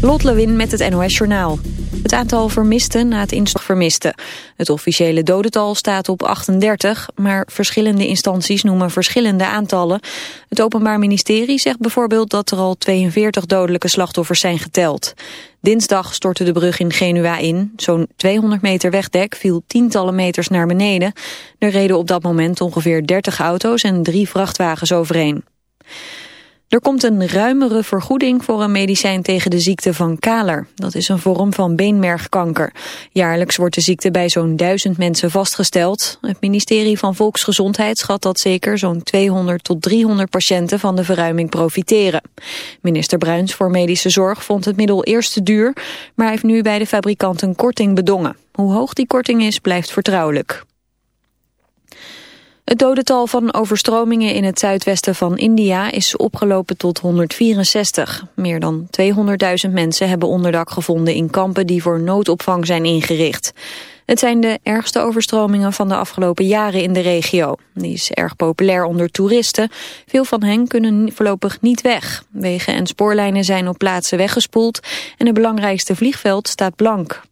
Lot Lewin met het NOS Journaal. Het aantal vermisten na het instorten vermisten. Het officiële dodental staat op 38, maar verschillende instanties noemen verschillende aantallen. Het Openbaar Ministerie zegt bijvoorbeeld dat er al 42 dodelijke slachtoffers zijn geteld. Dinsdag stortte de brug in Genua in. Zo'n 200 meter wegdek viel tientallen meters naar beneden. Er reden op dat moment ongeveer 30 auto's en drie vrachtwagens overheen. Er komt een ruimere vergoeding voor een medicijn tegen de ziekte van Kaler. Dat is een vorm van beenmergkanker. Jaarlijks wordt de ziekte bij zo'n duizend mensen vastgesteld. Het ministerie van Volksgezondheid schat dat zeker zo'n 200 tot 300 patiënten van de verruiming profiteren. Minister Bruins voor Medische Zorg vond het middel eerst te duur, maar heeft nu bij de fabrikant een korting bedongen. Hoe hoog die korting is, blijft vertrouwelijk. Het dodental van overstromingen in het zuidwesten van India is opgelopen tot 164. Meer dan 200.000 mensen hebben onderdak gevonden in kampen die voor noodopvang zijn ingericht. Het zijn de ergste overstromingen van de afgelopen jaren in de regio. Die is erg populair onder toeristen. Veel van hen kunnen voorlopig niet weg. Wegen en spoorlijnen zijn op plaatsen weggespoeld en het belangrijkste vliegveld staat blank.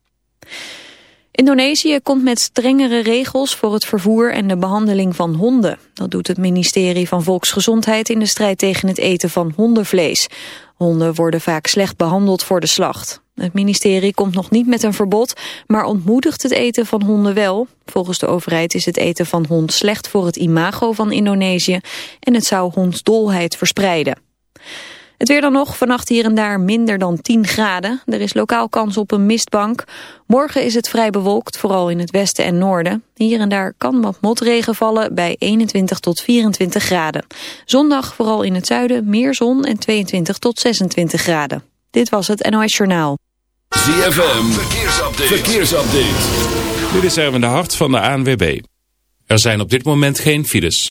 Indonesië komt met strengere regels voor het vervoer en de behandeling van honden. Dat doet het ministerie van Volksgezondheid in de strijd tegen het eten van hondenvlees. Honden worden vaak slecht behandeld voor de slacht. Het ministerie komt nog niet met een verbod, maar ontmoedigt het eten van honden wel. Volgens de overheid is het eten van hond slecht voor het imago van Indonesië en het zou hondsdolheid verspreiden. Het weer dan nog, vannacht hier en daar minder dan 10 graden. Er is lokaal kans op een mistbank. Morgen is het vrij bewolkt, vooral in het westen en noorden. Hier en daar kan wat motregen vallen bij 21 tot 24 graden. Zondag vooral in het zuiden meer zon en 22 tot 26 graden. Dit was het NOS Journaal. ZFM, verkeersupdate. verkeersupdate. Dit is Erwin de Hart van de ANWB. Er zijn op dit moment geen files.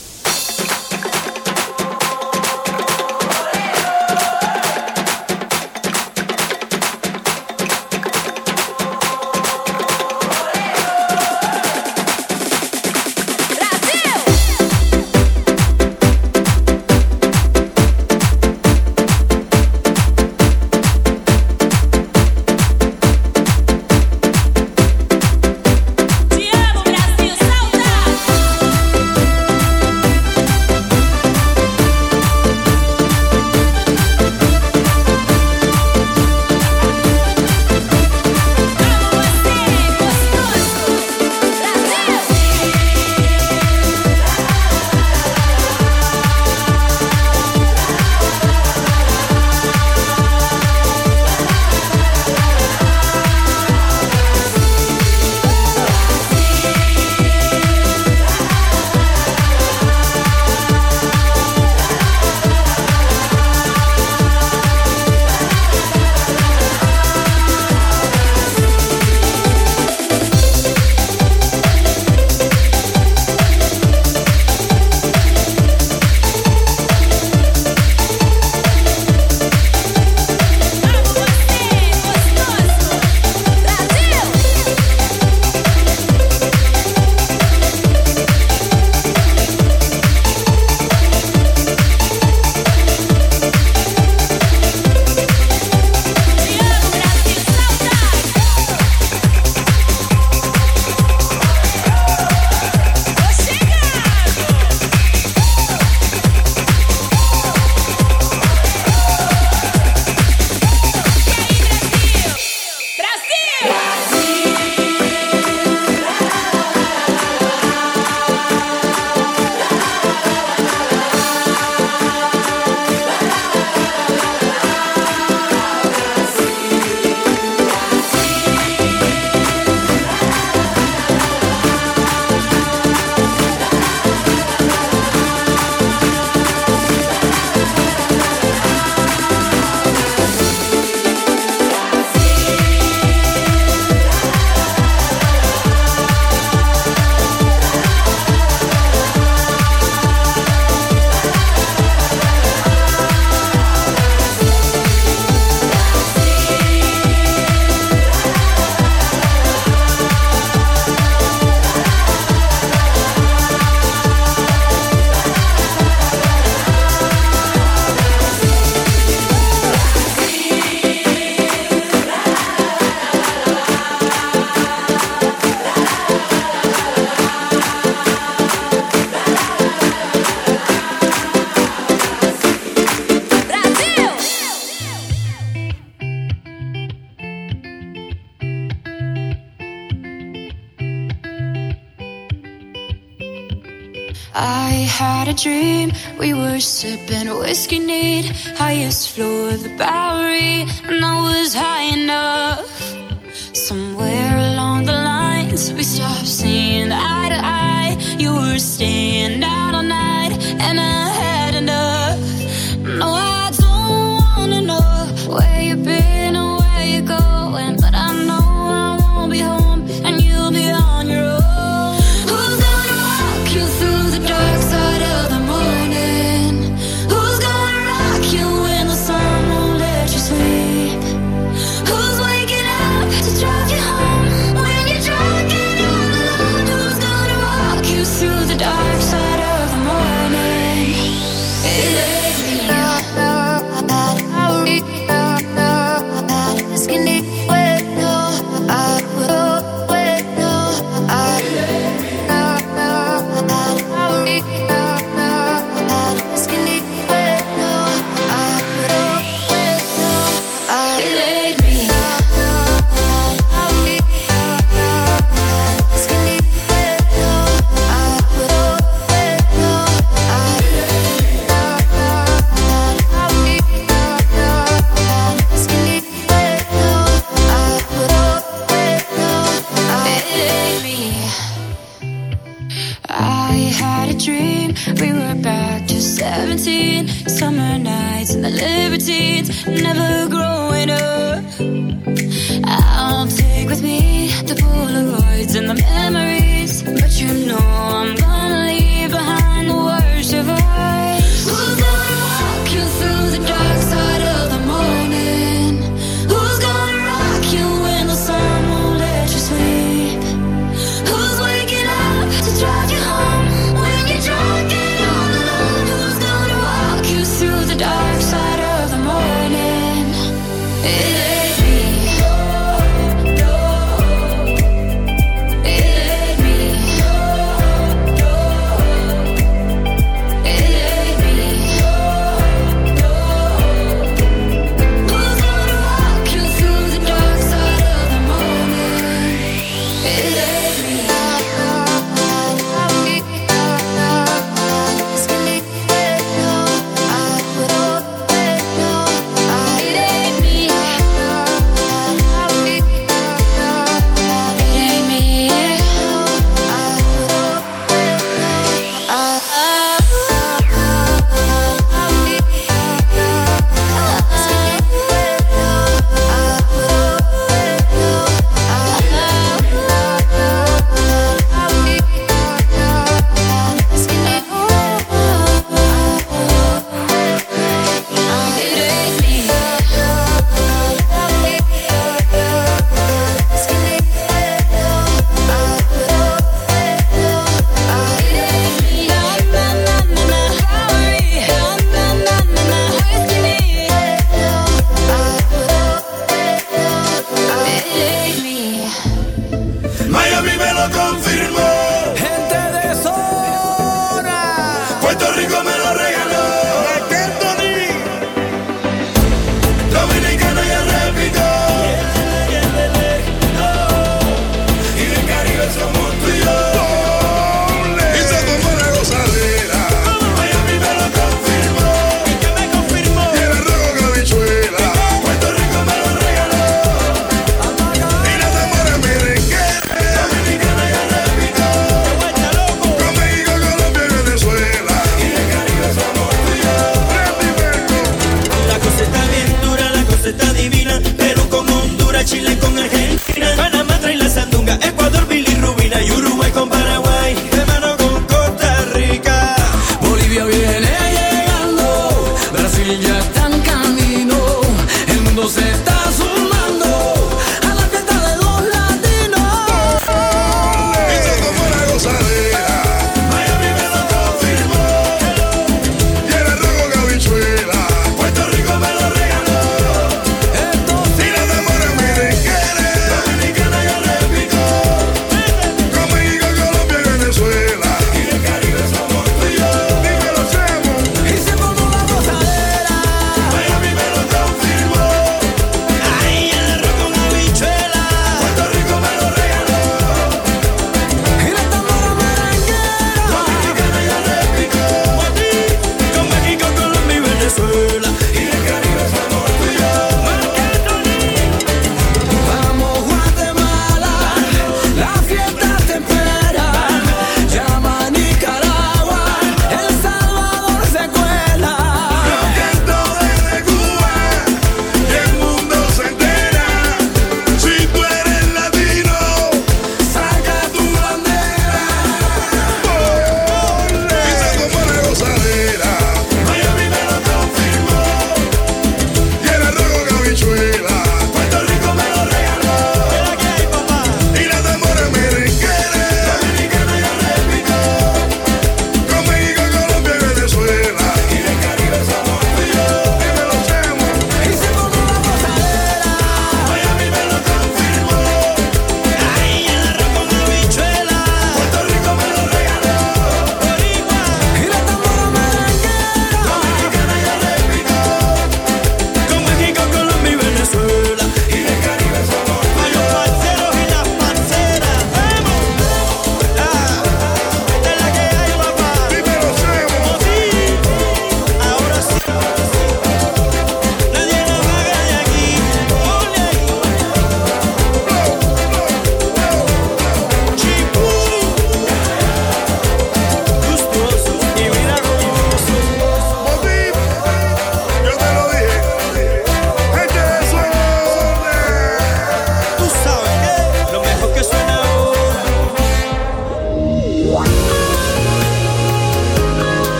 con el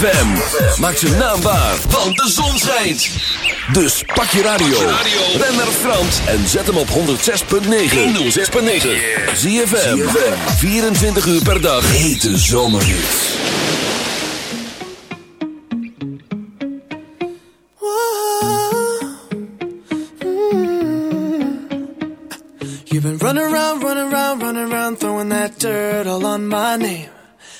ZFM. Maak ze naambaar, want de zon schijnt. Dus pak je radio. Ben naar Frans en zet hem op 106.9. 106.9. ZFM. 24 uur per dag. Hete zomerhits. You've been running around, running around, running around, throwing that dirt all on my name.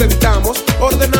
sentamos, ordenamos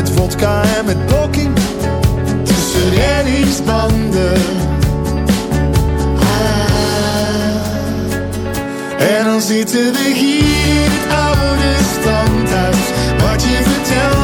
met vodka en met blokking tussen reddingsbanden. Ah. En dan zitten we hier, het oude standaard, wat je vertelt.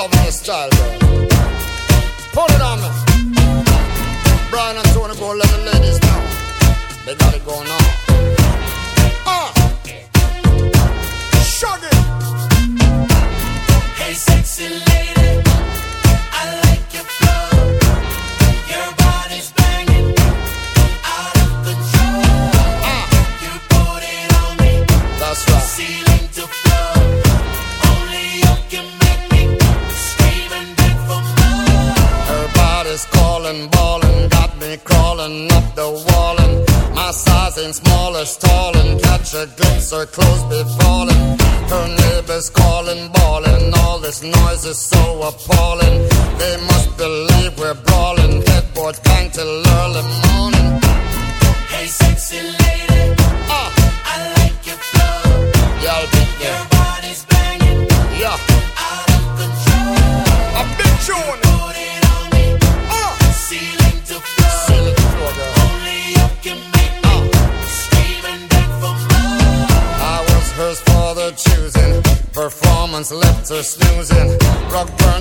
love my style, girl. Hold it on me. Brian and Tony go let the ladies know. They got it going on. Ah! Uh. Shut it! Hey, sexy lady. Noise is so appalling. They must believe we're brawling. Headboards bang till early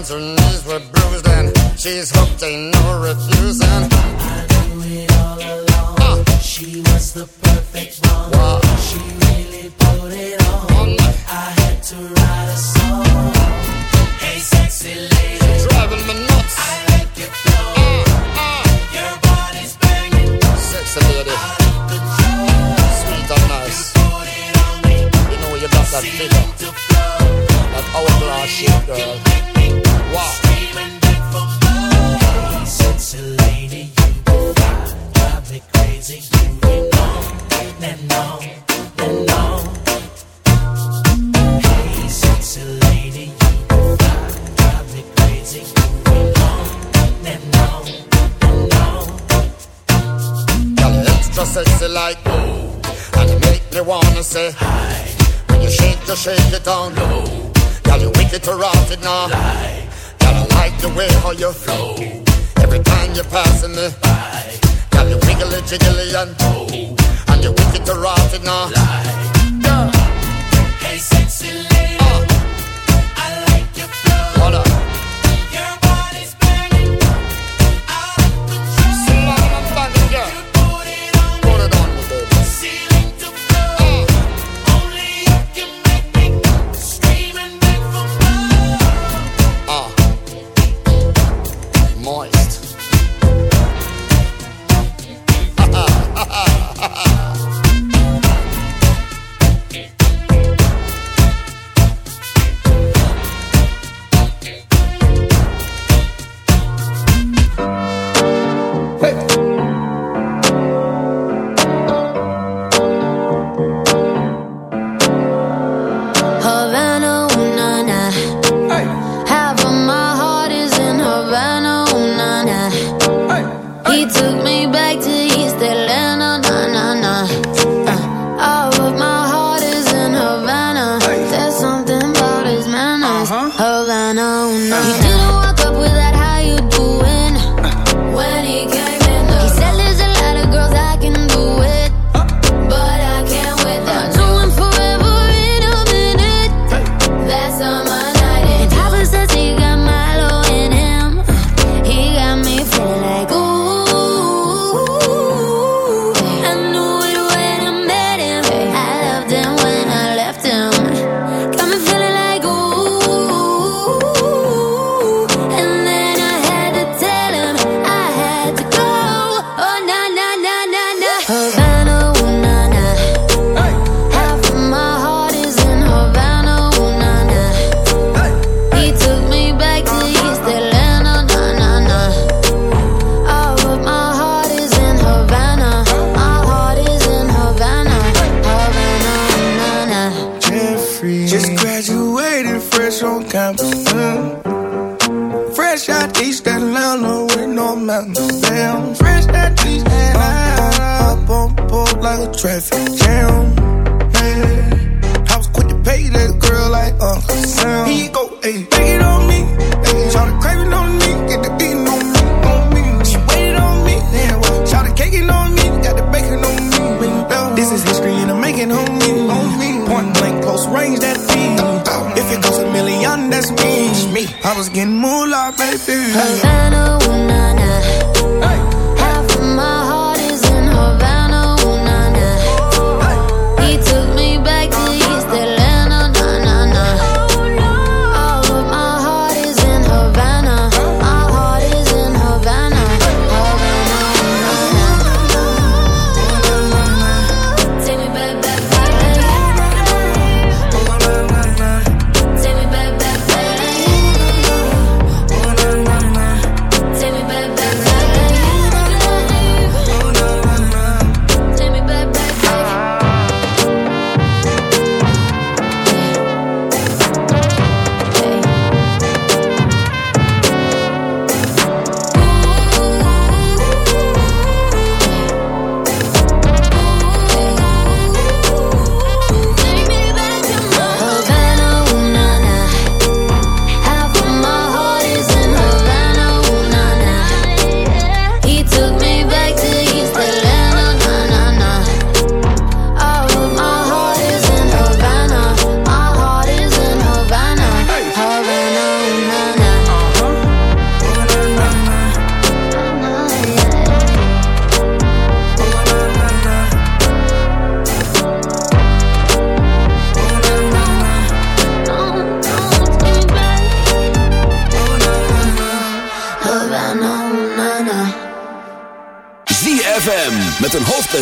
her knees were bruised, and she's hooked, ain't no refusing. crazy and on and on. Hey, sexy lady, you're and on and on. Extra sexy like and you make me wanna say hi. When you shake, shake it low. Girl, you wicked now. Like the way how you flow. Every time you're passing me jiggly jiggly and oh. And you wicked to rot in a lie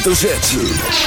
hoofdletter Z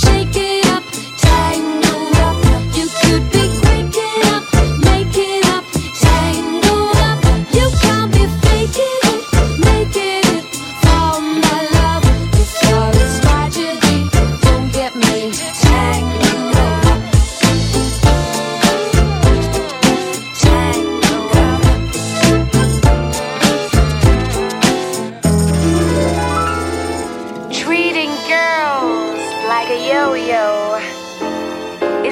shake it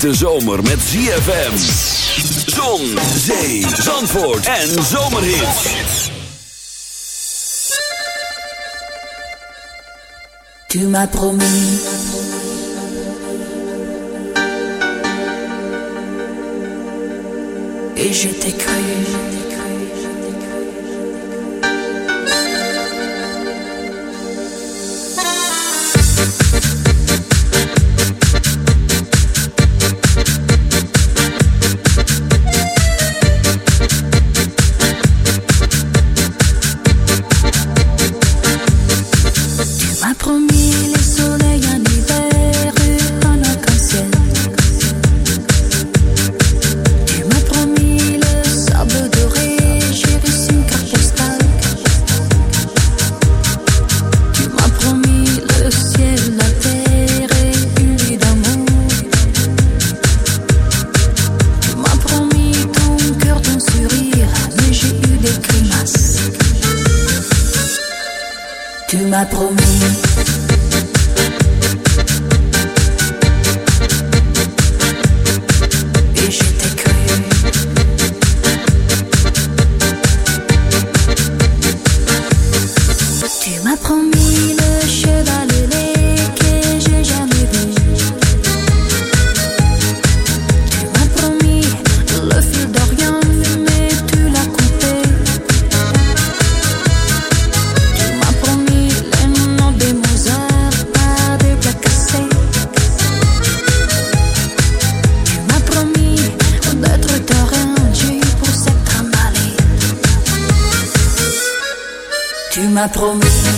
hete zomer met ZFM. Zon, zee, zandvoort en zomerhit. Tu m'as promis. Et je t'ai cru. m'a promis.